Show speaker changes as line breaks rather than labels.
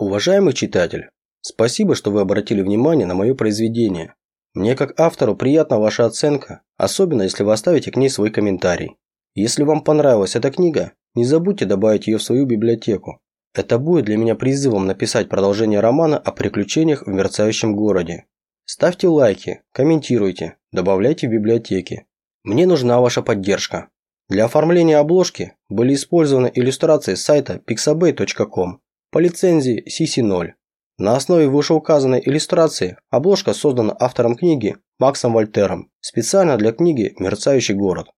Уважаемый читатель, спасибо, что вы обратили внимание на мое произведение. Мне как автору приятна ваша оценка, особенно если вы оставите к ней свой комментарий. Если вам понравилась эта книга, не забудьте добавить ее в свою библиотеку. Это будет для меня призывом написать продолжение романа о приключениях в мерцающем городе. Ставьте лайки, комментируйте, добавляйте в библиотеки. Мне нужна ваша поддержка. Для оформления обложки были использованы иллюстрации с сайта pixabay.com по лицензии CC0. На основе вышеуказанной иллюстрации обложка создана автором книги Максом Вольтером специально для книги «Мерцающий город».